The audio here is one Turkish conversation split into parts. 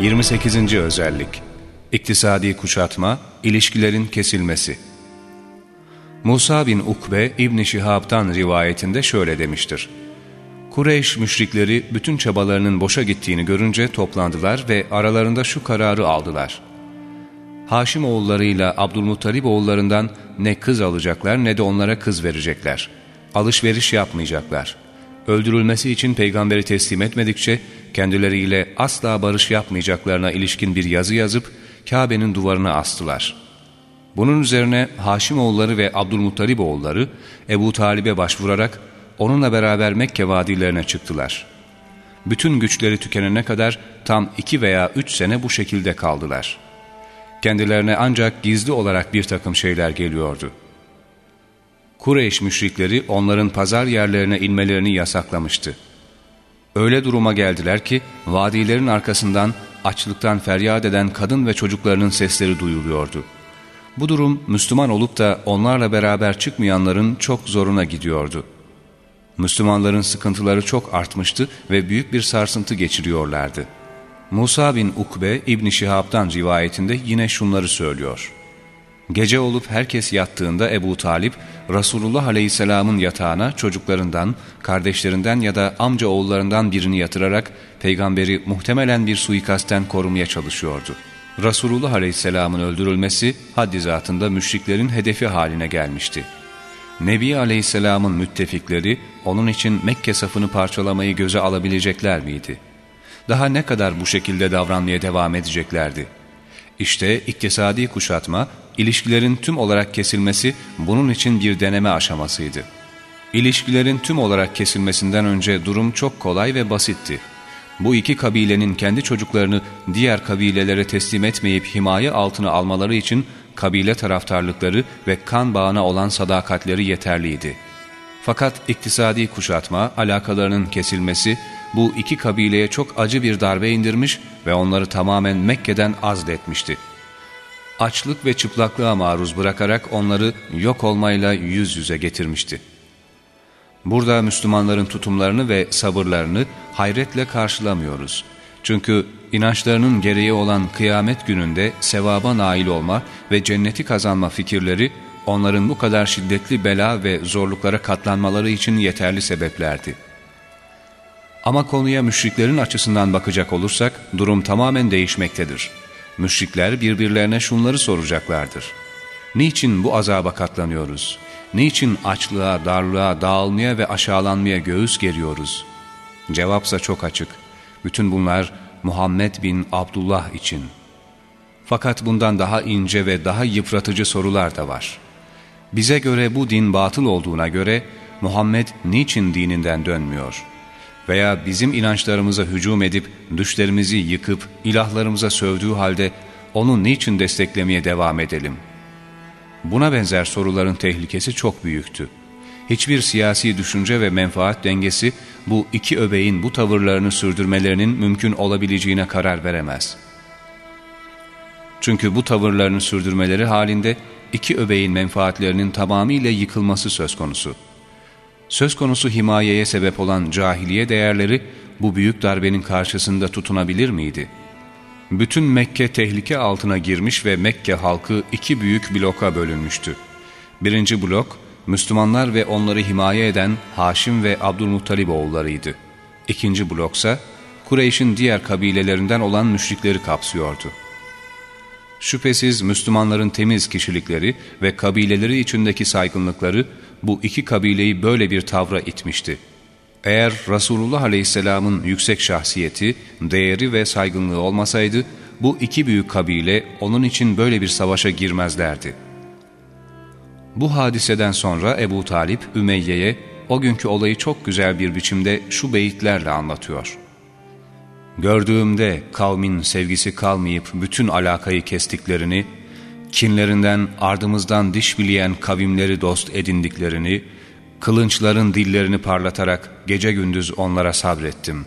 Yirmi sekizinci özellik İktisadi kuşatma, ilişkilerin kesilmesi Musa bin Ukbe İbn Şihab'dan rivayetinde şöyle demiştir. Kureyş müşrikleri bütün çabalarının boşa gittiğini görünce toplandılar ve aralarında şu kararı aldılar. Haşim oğullarıyla Abdülmuttalip oğullarından ne kız alacaklar ne de onlara kız verecekler. Alışveriş yapmayacaklar. Öldürülmesi için peygamberi teslim etmedikçe kendileriyle asla barış yapmayacaklarına ilişkin bir yazı yazıp Kabe'nin duvarına astılar.'' Bunun üzerine Haşimoğulları ve Abdülmuttalib oğulları Ebu Talib'e başvurarak onunla beraber Mekke vadilerine çıktılar. Bütün güçleri tükenene kadar tam iki veya üç sene bu şekilde kaldılar. Kendilerine ancak gizli olarak bir takım şeyler geliyordu. Kureyş müşrikleri onların pazar yerlerine inmelerini yasaklamıştı. Öyle duruma geldiler ki vadilerin arkasından açlıktan feryat eden kadın ve çocuklarının sesleri duyuluyordu.'' Bu durum Müslüman olup da onlarla beraber çıkmayanların çok zoruna gidiyordu. Müslümanların sıkıntıları çok artmıştı ve büyük bir sarsıntı geçiriyorlardı. Musa bin Ukbe İbn Şihab'dan rivayetinde yine şunları söylüyor. Gece olup herkes yattığında Ebu Talip, Resulullah Aleyhisselam'ın yatağına çocuklarından, kardeşlerinden ya da amca oğullarından birini yatırarak peygamberi muhtemelen bir suikasten korumaya çalışıyordu.'' Resulullah Aleyhisselam'ın öldürülmesi haddi zatında müşriklerin hedefi haline gelmişti. Nebi Aleyhisselam'ın müttefikleri onun için Mekke safını parçalamayı göze alabilecekler miydi? Daha ne kadar bu şekilde davranmaya devam edeceklerdi? İşte iktisadi kuşatma, ilişkilerin tüm olarak kesilmesi bunun için bir deneme aşamasıydı. İlişkilerin tüm olarak kesilmesinden önce durum çok kolay ve basitti. Bu iki kabilenin kendi çocuklarını diğer kabilelere teslim etmeyip himaye altına almaları için kabile taraftarlıkları ve kan bağına olan sadakatleri yeterliydi. Fakat iktisadi kuşatma, alakalarının kesilmesi bu iki kabileye çok acı bir darbe indirmiş ve onları tamamen Mekke'den azletmişti. Açlık ve çıplaklığa maruz bırakarak onları yok olmayla yüz yüze getirmişti. Burada Müslümanların tutumlarını ve sabırlarını hayretle karşılamıyoruz. Çünkü inançlarının gereği olan kıyamet gününde sevaba nail olma ve cenneti kazanma fikirleri onların bu kadar şiddetli bela ve zorluklara katlanmaları için yeterli sebeplerdi. Ama konuya müşriklerin açısından bakacak olursak durum tamamen değişmektedir. Müşrikler birbirlerine şunları soracaklardır. Niçin bu azaba katlanıyoruz? Niçin açlığa, darlığa, dağılmaya ve aşağılanmaya göğüs geriyoruz? Cevapsa çok açık. Bütün bunlar Muhammed bin Abdullah için. Fakat bundan daha ince ve daha yıpratıcı sorular da var. Bize göre bu din batıl olduğuna göre Muhammed niçin dininden dönmüyor? Veya bizim inançlarımıza hücum edip düşlerimizi yıkıp ilahlarımıza sövdüğü halde onu niçin desteklemeye devam edelim?'' Buna benzer soruların tehlikesi çok büyüktü. Hiçbir siyasi düşünce ve menfaat dengesi bu iki öbeğin bu tavırlarını sürdürmelerinin mümkün olabileceğine karar veremez. Çünkü bu tavırlarını sürdürmeleri halinde iki öbeğin menfaatlerinin tamamıyla yıkılması söz konusu. Söz konusu himayeye sebep olan cahiliye değerleri bu büyük darbenin karşısında tutunabilir miydi?'' Bütün Mekke tehlike altına girmiş ve Mekke halkı iki büyük bloka bölünmüştü. Birinci blok, Müslümanlar ve onları himaye eden Haşim ve Abdülmuttalib oğullarıydı. İkinci bloksa, Kureyş'in diğer kabilelerinden olan müşrikleri kapsıyordu. Şüphesiz Müslümanların temiz kişilikleri ve kabileleri içindeki saygınlıkları bu iki kabileyi böyle bir tavra itmişti. Eğer Resulullah Aleyhisselam'ın yüksek şahsiyeti, değeri ve saygınlığı olmasaydı, bu iki büyük kabile onun için böyle bir savaşa girmezlerdi. Bu hadiseden sonra Ebu Talip, Ümeyye'ye o günkü olayı çok güzel bir biçimde şu beyitlerle anlatıyor. Gördüğümde kavmin sevgisi kalmayıp bütün alakayı kestiklerini, kinlerinden ardımızdan diş bileyen kavimleri dost edindiklerini, Kılınçların dillerini parlatarak gece gündüz onlara sabrettim.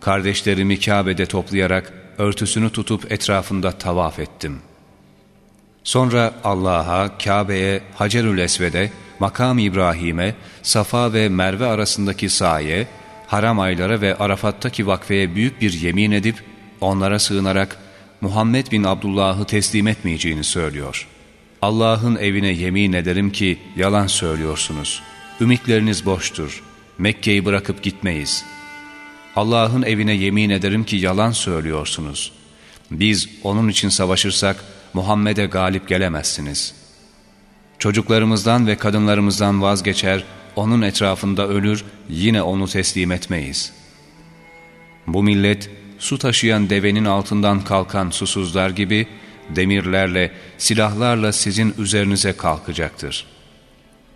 Kardeşlerimi Kabe'de toplayarak örtüsünü tutup etrafında tavaf ettim. Sonra Allah'a, Kabe'ye, Hacerül Esved'e, makam İbrahim'e, Safa ve Merve arasındaki saye, haram aylara ve Arafat'taki vakfeye büyük bir yemin edip, onlara sığınarak Muhammed bin Abdullah'ı teslim etmeyeceğini söylüyor. Allah'ın evine yemin ederim ki yalan söylüyorsunuz. Ümitleriniz boştur. Mekke'yi bırakıp gitmeyiz. Allah'ın evine yemin ederim ki yalan söylüyorsunuz. Biz onun için savaşırsak Muhammed'e galip gelemezsiniz. Çocuklarımızdan ve kadınlarımızdan vazgeçer, onun etrafında ölür, yine onu teslim etmeyiz. Bu millet, su taşıyan devenin altından kalkan susuzlar gibi, demirlerle, silahlarla sizin üzerinize kalkacaktır.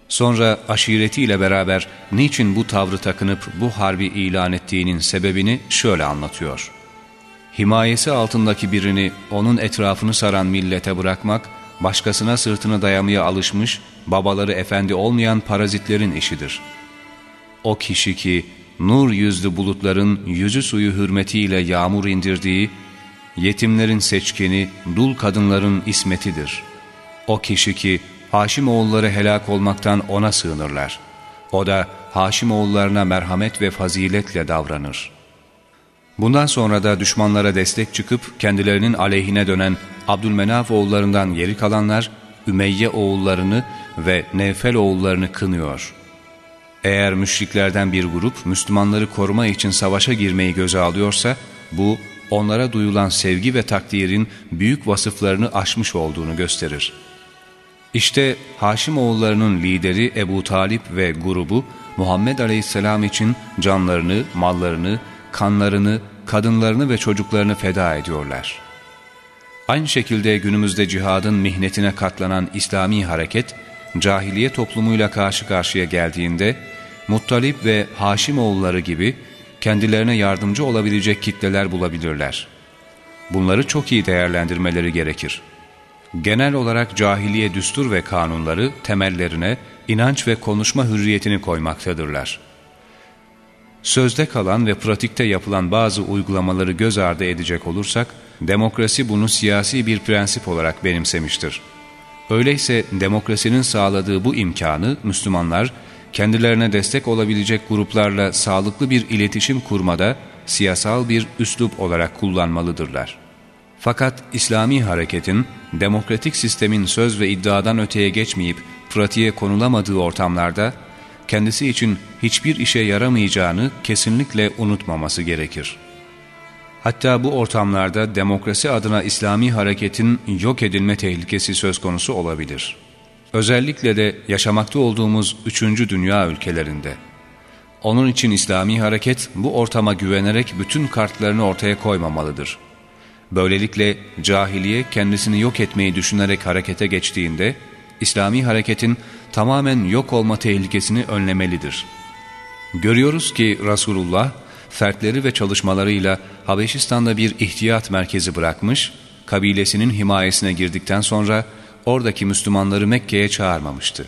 Sonra aşiretiyle beraber niçin bu tavrı takınıp bu harbi ilan ettiğinin sebebini şöyle anlatıyor. Himayesi altındaki birini onun etrafını saran millete bırakmak, başkasına sırtını dayamaya alışmış, babaları efendi olmayan parazitlerin işidir. O kişi ki nur yüzlü bulutların yüzü suyu hürmetiyle yağmur indirdiği, yetimlerin seçkini, dul kadınların ismetidir. O kişi ki Haşim oğulları helak olmaktan ona sığınırlar. O da Haşim oğullarına merhamet ve faziletle davranır. Bundan sonra da düşmanlara destek çıkıp kendilerinin aleyhine dönen Abdülmenaf oğullarından geri kalanlar Ümeyye oğullarını ve Nevfel oğullarını kınıyor. Eğer müşriklerden bir grup Müslümanları koruma için savaşa girmeyi göze alıyorsa bu onlara duyulan sevgi ve takdirin büyük vasıflarını aşmış olduğunu gösterir. İşte Haşim oğullarının lideri Ebu Talip ve grubu Muhammed Aleyhisselam için canlarını, mallarını, kanlarını, kadınlarını ve çocuklarını feda ediyorlar. Aynı şekilde günümüzde cihadın mihnetine katlanan İslami hareket, cahiliye toplumuyla karşı karşıya geldiğinde, Muttalip ve Haşim oğulları gibi kendilerine yardımcı olabilecek kitleler bulabilirler. Bunları çok iyi değerlendirmeleri gerekir. Genel olarak cahiliye düstur ve kanunları temellerine inanç ve konuşma hürriyetini koymaktadırlar. Sözde kalan ve pratikte yapılan bazı uygulamaları göz ardı edecek olursak, demokrasi bunu siyasi bir prensip olarak benimsemiştir. Öyleyse demokrasinin sağladığı bu imkanı Müslümanlar, kendilerine destek olabilecek gruplarla sağlıklı bir iletişim kurmada siyasal bir üslup olarak kullanmalıdırlar. Fakat İslami hareketin, demokratik sistemin söz ve iddiadan öteye geçmeyip pratiğe konulamadığı ortamlarda, kendisi için hiçbir işe yaramayacağını kesinlikle unutmaması gerekir. Hatta bu ortamlarda demokrasi adına İslami hareketin yok edilme tehlikesi söz konusu olabilir. Özellikle de yaşamakta olduğumuz üçüncü dünya ülkelerinde. Onun için İslami hareket bu ortama güvenerek bütün kartlarını ortaya koymamalıdır. Böylelikle cahiliye kendisini yok etmeyi düşünerek harekete geçtiğinde, İslami hareketin tamamen yok olma tehlikesini önlemelidir. Görüyoruz ki Resulullah, fertleri ve çalışmalarıyla Habeşistan'da bir ihtiyat merkezi bırakmış, kabilesinin himayesine girdikten sonra oradaki Müslümanları Mekke'ye çağırmamıştı.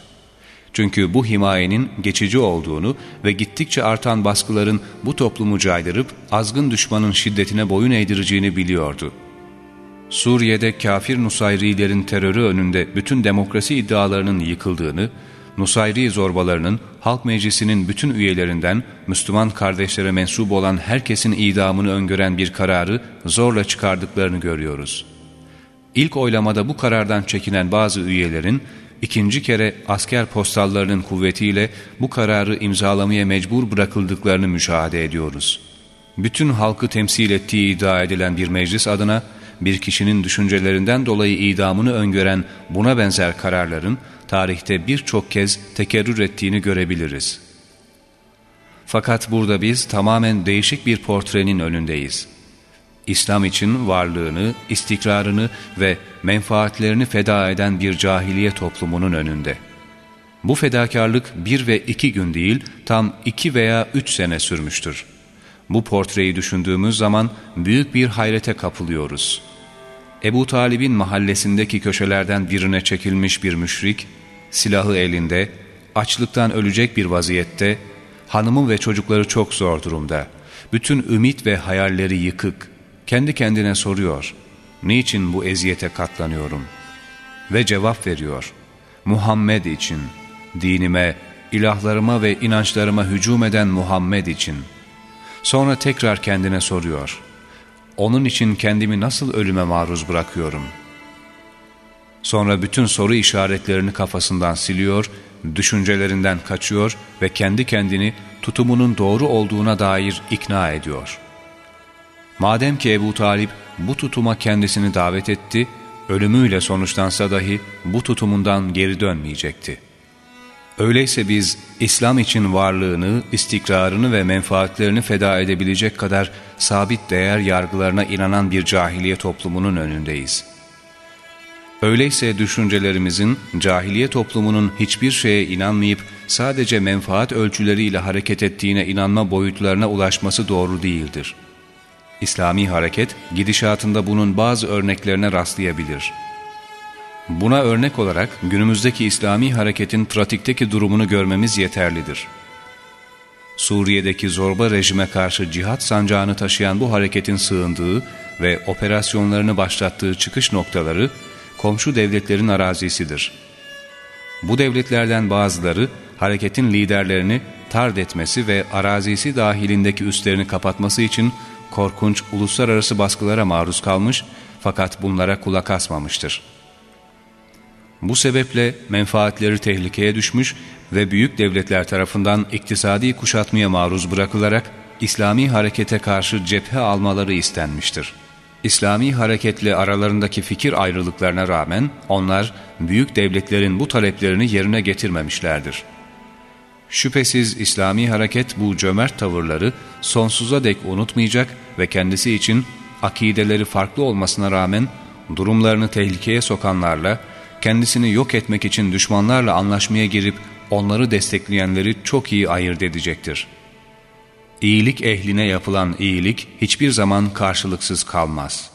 Çünkü bu himayenin geçici olduğunu ve gittikçe artan baskıların bu toplumu caydırıp azgın düşmanın şiddetine boyun eğdireceğini biliyordu. Suriye'de kafir Nusayrilerin terörü önünde bütün demokrasi iddialarının yıkıldığını, Nusayri zorbalarının halk meclisinin bütün üyelerinden Müslüman kardeşlere mensup olan herkesin idamını öngören bir kararı zorla çıkardıklarını görüyoruz. İlk oylamada bu karardan çekinen bazı üyelerin ikinci kere asker postallarının kuvvetiyle bu kararı imzalamaya mecbur bırakıldıklarını müşahede ediyoruz. Bütün halkı temsil ettiği iddia edilen bir meclis adına bir kişinin düşüncelerinden dolayı idamını öngören buna benzer kararların tarihte birçok kez tekerrür ettiğini görebiliriz. Fakat burada biz tamamen değişik bir portrenin önündeyiz. İslam için varlığını, istikrarını ve menfaatlerini feda eden bir cahiliye toplumunun önünde. Bu fedakarlık bir ve iki gün değil, tam iki veya üç sene sürmüştür. Bu portreyi düşündüğümüz zaman büyük bir hayrete kapılıyoruz. Ebu Talib'in mahallesindeki köşelerden birine çekilmiş bir müşrik, silahı elinde, açlıktan ölecek bir vaziyette, hanımı ve çocukları çok zor durumda, bütün ümit ve hayalleri yıkık, kendi kendine soruyor, niçin bu eziyete katlanıyorum? Ve cevap veriyor, Muhammed için, dinime, ilahlarıma ve inançlarıma hücum eden Muhammed için. Sonra tekrar kendine soruyor. Onun için kendimi nasıl ölüme maruz bırakıyorum? Sonra bütün soru işaretlerini kafasından siliyor, düşüncelerinden kaçıyor ve kendi kendini tutumunun doğru olduğuna dair ikna ediyor. Madem ki Ebu Talip bu tutuma kendisini davet etti, ölümüyle sonuçlansa dahi bu tutumundan geri dönmeyecekti. Öyleyse biz İslam için varlığını, istikrarını ve menfaatlerini feda edebilecek kadar sabit değer yargılarına inanan bir cahiliye toplumunun önündeyiz. Öyleyse düşüncelerimizin cahiliye toplumunun hiçbir şeye inanmayıp sadece menfaat ölçüleriyle hareket ettiğine inanma boyutlarına ulaşması doğru değildir.'' İslami hareket gidişatında bunun bazı örneklerine rastlayabilir. Buna örnek olarak günümüzdeki İslami hareketin pratikteki durumunu görmemiz yeterlidir. Suriye'deki zorba rejime karşı cihat sancağını taşıyan bu hareketin sığındığı ve operasyonlarını başlattığı çıkış noktaları komşu devletlerin arazisidir. Bu devletlerden bazıları hareketin liderlerini tard etmesi ve arazisi dahilindeki üstlerini kapatması için korkunç uluslararası baskılara maruz kalmış fakat bunlara kulak asmamıştır. Bu sebeple menfaatleri tehlikeye düşmüş ve büyük devletler tarafından iktisadi kuşatmaya maruz bırakılarak İslami harekete karşı cephe almaları istenmiştir. İslami hareketle aralarındaki fikir ayrılıklarına rağmen onlar büyük devletlerin bu taleplerini yerine getirmemişlerdir. Şüphesiz İslami hareket bu cömert tavırları sonsuza dek unutmayacak ve kendisi için akideleri farklı olmasına rağmen durumlarını tehlikeye sokanlarla, kendisini yok etmek için düşmanlarla anlaşmaya girip onları destekleyenleri çok iyi ayırt edecektir. İyilik ehline yapılan iyilik hiçbir zaman karşılıksız kalmaz.''